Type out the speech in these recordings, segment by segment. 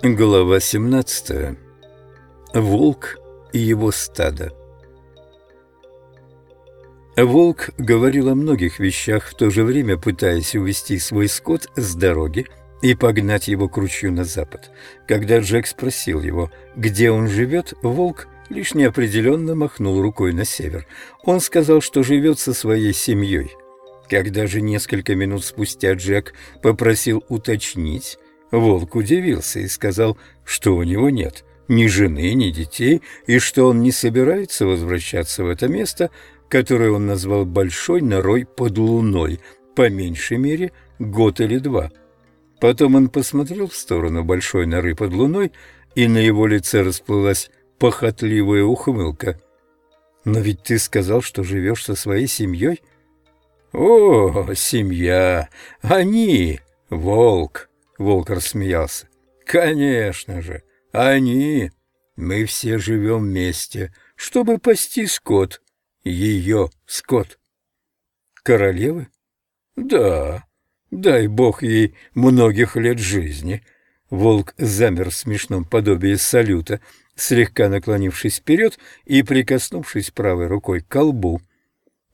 Глава 17. Волк и его стадо. Волк говорил о многих вещах, в то же время пытаясь увести свой скот с дороги и погнать его к ручью на запад. Когда Джек спросил его, где он живет, волк лишь неопределенно махнул рукой на север. Он сказал, что живет со своей семьей. Когда же несколько минут спустя Джек попросил уточнить, волк удивился и сказал, что у него нет ни жены, ни детей, и что он не собирается возвращаться в это место, которое он назвал «большой норой под луной», по меньшей мере год или два. Потом он посмотрел в сторону большой норы под луной, и на его лице расплылась похотливая ухмылка. «Но ведь ты сказал, что живешь со своей семьей?» «О, семья! Они! Волк!» — волк рассмеялся. «Конечно же! Они! Мы все живем вместе, чтобы пасти скот. Ее скот!» «Королевы?» «Да, Дай бог ей многих лет жизни. Волк замер в смешном подобии салюта, слегка наклонившись вперед и прикоснувшись правой рукой к колбу.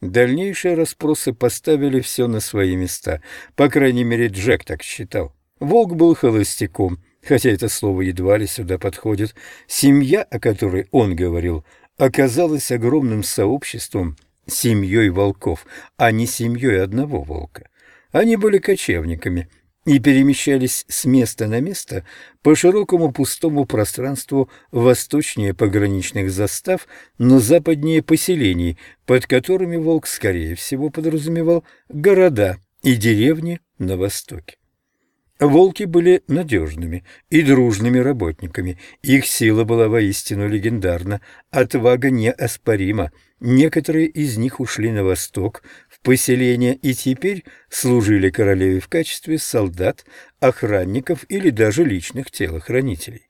Дальнейшие расспросы поставили все на свои места. По крайней мере, Джек так считал. Волк был холостяком, хотя это слово едва ли сюда подходит. Семья, о которой он говорил, оказалась огромным сообществом, семьей волков, а не семьей одного волка. Они были кочевниками и перемещались с места на место по широкому пустому пространству восточнее пограничных застав, но западнее поселений, под которыми волк, скорее всего, подразумевал города и деревни на востоке. Волки были надежными и дружными работниками, их сила была воистину легендарна, отвага неоспорима. Некоторые из них ушли на восток, поселения и теперь служили королеве в качестве солдат, охранников или даже личных телохранителей.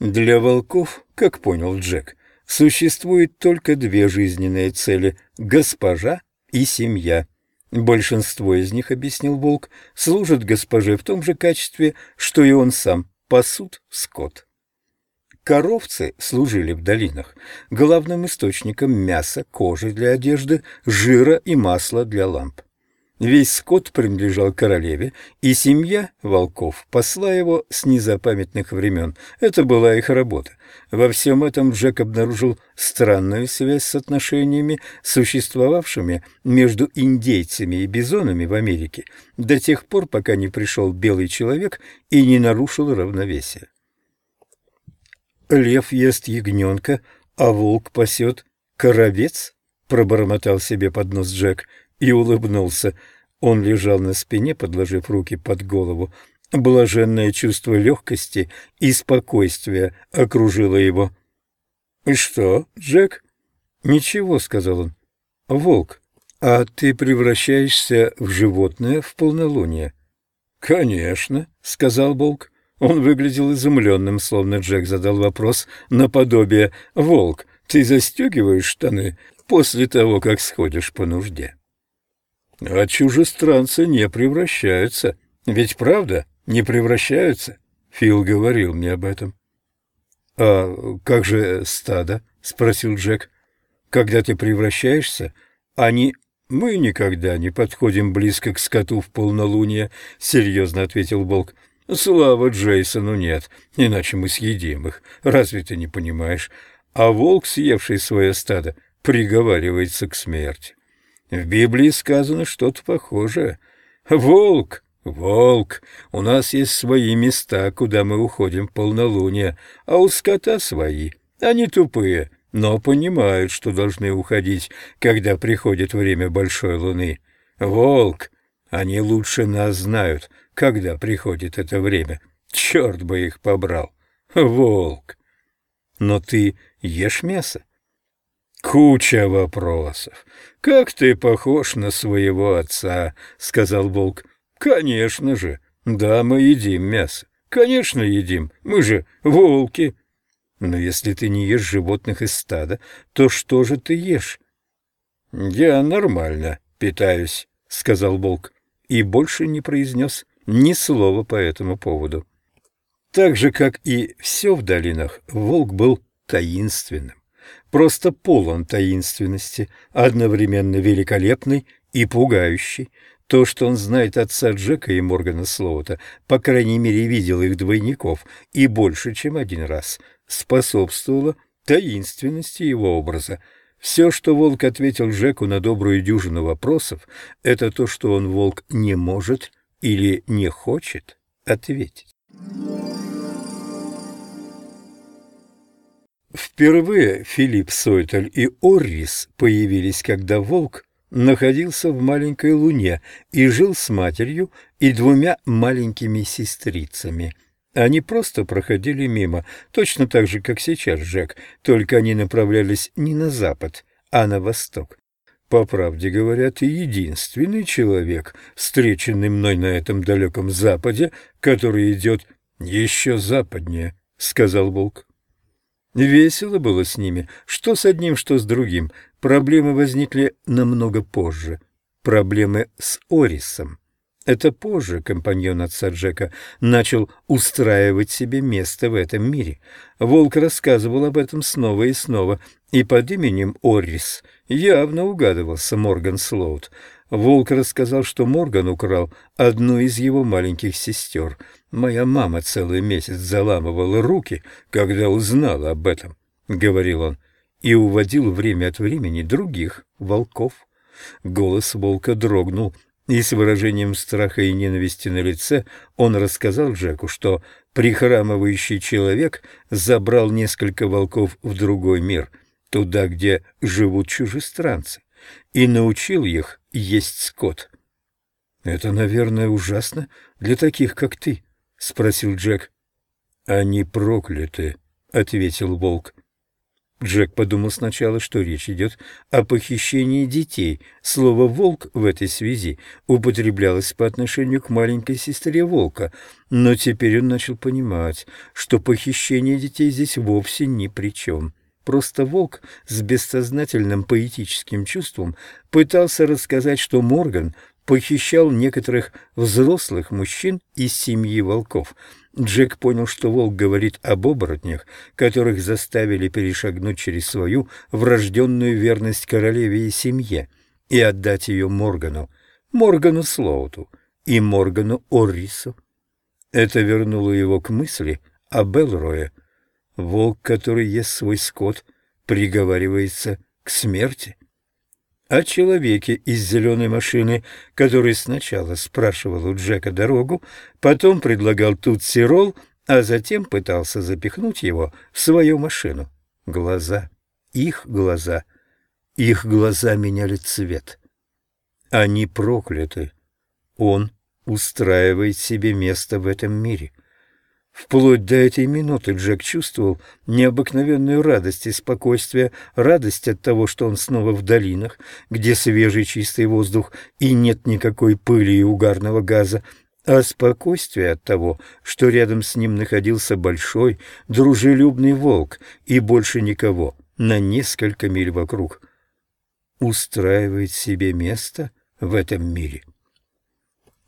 Для волков, как понял Джек, существует только две жизненные цели – госпожа и семья. Большинство из них, объяснил волк, служат госпоже в том же качестве, что и он сам – пасут скот. Коровцы служили в долинах главным источником мяса, кожи для одежды, жира и масла для ламп. Весь скот принадлежал королеве, и семья волков посла его с незапамятных времен. Это была их работа. Во всем этом Джек обнаружил странную связь с отношениями, существовавшими между индейцами и бизонами в Америке до тех пор, пока не пришел белый человек и не нарушил равновесие. Лев ест ягненка, а волк пасет коровец? Пробормотал себе под нос Джек и улыбнулся. Он лежал на спине, подложив руки под голову. Блаженное чувство легкости и спокойствия окружило его. «И что, Джек?» «Ничего», — сказал он. «Волк, а ты превращаешься в животное в полнолуние?» «Конечно», — сказал волк. Он выглядел изумленным, словно Джек задал вопрос наподобие «Волк, ты застегиваешь штаны после того, как сходишь по нужде?» А чужестранцы не превращаются. Ведь правда, не превращаются? Фил говорил мне об этом. — А как же стадо? — спросил Джек. — Когда ты превращаешься, они... — Мы никогда не подходим близко к скоту в полнолуние, — серьезно ответил Волк. Слава Джейсону нет, иначе мы съедим их. Разве ты не понимаешь? А волк, съевший свое стадо, приговаривается к смерти. В Библии сказано что-то похожее. Волк, волк, у нас есть свои места, куда мы уходим в полнолуние, а у скота свои. Они тупые, но понимают, что должны уходить, когда приходит время большой луны. Волк, они лучше нас знают, когда приходит это время. Черт бы их побрал! Волк! Но ты ешь мясо? Куча вопросов. Как ты похож на своего отца, сказал волк. Конечно же. Да, мы едим мясо. Конечно, едим. Мы же волки. Но если ты не ешь животных из стада, то что же ты ешь? Я нормально питаюсь, сказал волк и больше не произнес ни слова по этому поводу. Так же, как и все в долинах, волк был таинственным. Просто полон таинственности, одновременно великолепный и пугающий. То, что он знает отца Джека и Моргана Слоута, по крайней мере, видел их двойников и больше, чем один раз, способствовало таинственности его образа. Все, что волк ответил Джеку на добрую дюжину вопросов, это то, что он, волк, не может или не хочет ответить. Впервые Филипп Сойтель и Оррис появились, когда волк находился в маленькой луне и жил с матерью и двумя маленькими сестрицами. Они просто проходили мимо, точно так же, как сейчас Джек, только они направлялись не на запад, а на восток. По правде говоря, ты единственный человек, встреченный мной на этом далеком западе, который идет еще западнее, — сказал волк. Весело было с ними, что с одним, что с другим. Проблемы возникли намного позже. Проблемы с Орисом. Это позже компаньон отца Джека начал устраивать себе место в этом мире. Волк рассказывал об этом снова и снова, и под именем Орис явно угадывался Морган Слоут. Волк рассказал, что Морган украл одну из его маленьких сестер. Моя мама целый месяц заламывала руки, когда узнала об этом, — говорил он, и уводил время от времени других волков. Голос волка дрогнул, и с выражением страха и ненависти на лице он рассказал Джеку, что прихрамывающий человек забрал несколько волков в другой мир, туда, где живут чужестранцы, и научил их есть скот. — Это, наверное, ужасно для таких, как ты, — спросил Джек. — Они прокляты, — ответил волк. Джек подумал сначала, что речь идет о похищении детей. Слово «волк» в этой связи употреблялось по отношению к маленькой сестре волка, но теперь он начал понимать, что похищение детей здесь вовсе ни при чем. Просто волк с бессознательным поэтическим чувством пытался рассказать, что Морган похищал некоторых взрослых мужчин из семьи волков. Джек понял, что волк говорит об оборотнях, которых заставили перешагнуть через свою врожденную верность королеве и семье и отдать ее Моргану, Моргану Слоуту и Моргану Оррису. Это вернуло его к мысли о Белрое — волк, который ест свой скот, приговаривается к смерти. О человеке из зеленой машины, который сначала спрашивал у Джека дорогу, потом предлагал тут сирол, а затем пытался запихнуть его в свою машину. Глаза, их глаза, их глаза меняли цвет. Они прокляты. Он устраивает себе место в этом мире. Вплоть до этой минуты Джек чувствовал необыкновенную радость и спокойствие, радость от того, что он снова в долинах, где свежий чистый воздух и нет никакой пыли и угарного газа, а спокойствие от того, что рядом с ним находился большой, дружелюбный волк и больше никого на несколько миль вокруг. Устраивает себе место в этом мире.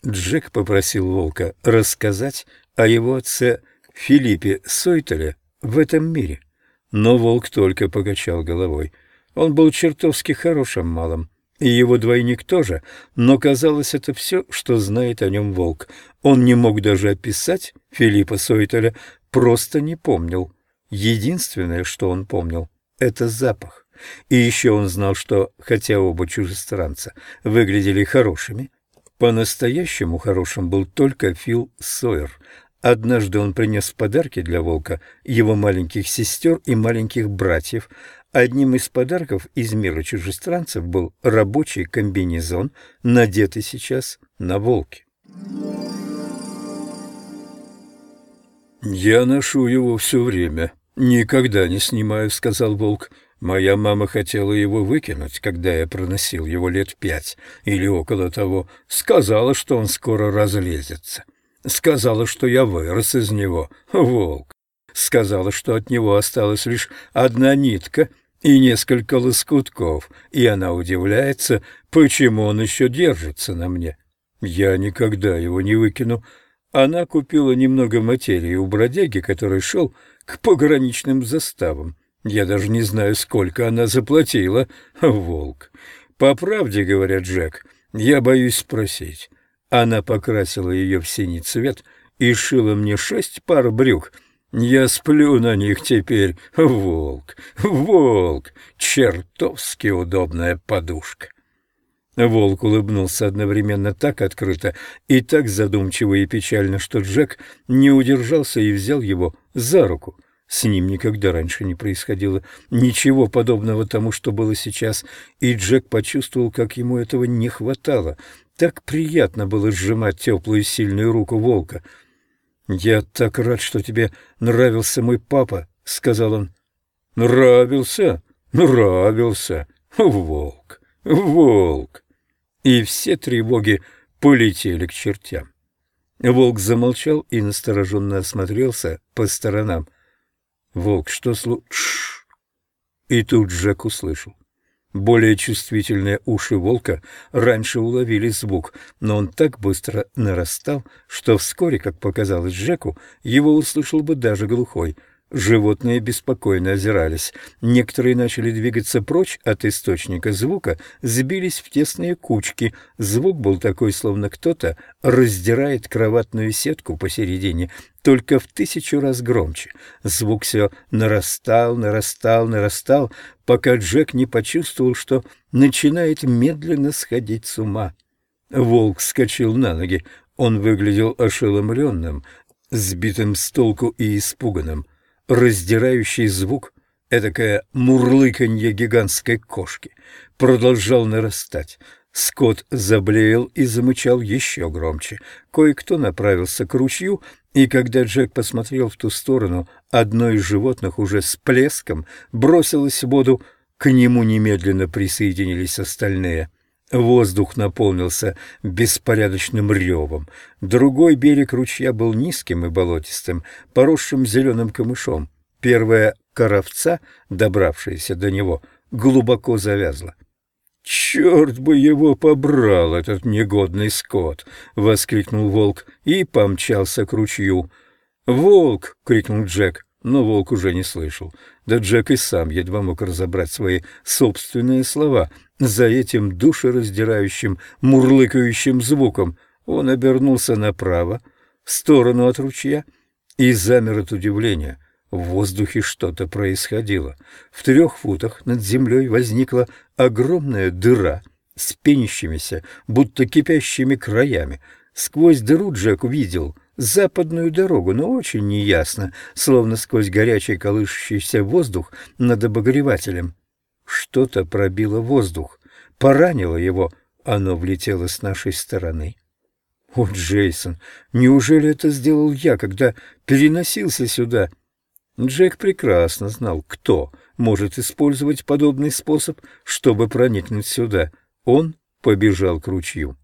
Джек попросил волка рассказать о его отце Филиппе Сойтеле в этом мире. Но волк только покачал головой. Он был чертовски хорошим малым, и его двойник тоже, но казалось, это все, что знает о нем волк. Он не мог даже описать Филиппа Сойтеля, просто не помнил. Единственное, что он помнил, — это запах. И еще он знал, что, хотя оба чужестранца выглядели хорошими, по-настоящему хорошим был только Фил Сойер. Однажды он принес подарки для волка его маленьких сестер и маленьких братьев. Одним из подарков из мира чужестранцев был рабочий комбинезон, надетый сейчас на волке. «Я ношу его все время, никогда не снимаю», — сказал волк. Моя мама хотела его выкинуть, когда я проносил его лет пять или около того. Сказала, что он скоро разлезется. Сказала, что я вырос из него, волк. Сказала, что от него осталась лишь одна нитка и несколько лоскутков, и она удивляется, почему он еще держится на мне. Я никогда его не выкину. Она купила немного материи у бродяги, который шел к пограничным заставам. Я даже не знаю, сколько она заплатила, волк. По правде, говорят Джек, я боюсь спросить. Она покрасила ее в синий цвет и шила мне шесть пар брюк. Я сплю на них теперь, волк, волк, чертовски удобная подушка. Волк улыбнулся одновременно так открыто и так задумчиво и печально, что Джек не удержался и взял его за руку. С ним никогда раньше не происходило ничего подобного тому, что было сейчас, и Джек почувствовал, как ему этого не хватало. Так приятно было сжимать теплую сильную руку волка. «Я так рад, что тебе нравился мой папа», — сказал он. «Нравился? Нравился! Волк! Волк!» И все тревоги полетели к чертям. Волк замолчал и настороженно осмотрелся по сторонам — Волк, что слу... И тут Джек услышал. Более чувствительные уши волка раньше уловили звук, но он так быстро нарастал, что вскоре, как показалось Джеку, его услышал бы даже глухой — Животные беспокойно озирались. Некоторые начали двигаться прочь от источника звука, сбились в тесные кучки. Звук был такой, словно кто-то раздирает кроватную сетку посередине, только в тысячу раз громче. Звук все нарастал, нарастал, нарастал, пока Джек не почувствовал, что начинает медленно сходить с ума. Волк вскочил на ноги. Он выглядел ошеломленным, сбитым с толку и испуганным раздирающий звук, эдакое мурлыканье гигантской кошки, продолжал нарастать. Скот заблеял и замычал еще громче. Кое-кто направился к ручью, и когда Джек посмотрел в ту сторону, одно из животных уже с плеском бросилось в воду, к нему немедленно присоединились остальные. Воздух наполнился беспорядочным ревом. Другой берег ручья был низким и болотистым, поросшим зеленым камышом. Первая коровца, добравшаяся до него, глубоко завязла. «Черт бы его побрал, этот негодный скот!» — воскликнул волк и помчался к ручью. «Волк!» — крикнул Джек, но волк уже не слышал. Да Джек и сам едва мог разобрать свои собственные слова — за этим душераздирающим, мурлыкающим звуком он обернулся направо, в сторону от ручья, и замер от удивления. В воздухе что-то происходило. В трех футах над землей возникла огромная дыра с пенящимися, будто кипящими краями. Сквозь дыру Джек увидел западную дорогу, но очень неясно, словно сквозь горячий колышущийся воздух над обогревателем. Что-то пробило воздух, поранило его, оно влетело с нашей стороны. О, Джейсон, неужели это сделал я, когда переносился сюда? Джек прекрасно знал, кто может использовать подобный способ, чтобы проникнуть сюда. Он побежал к ручью.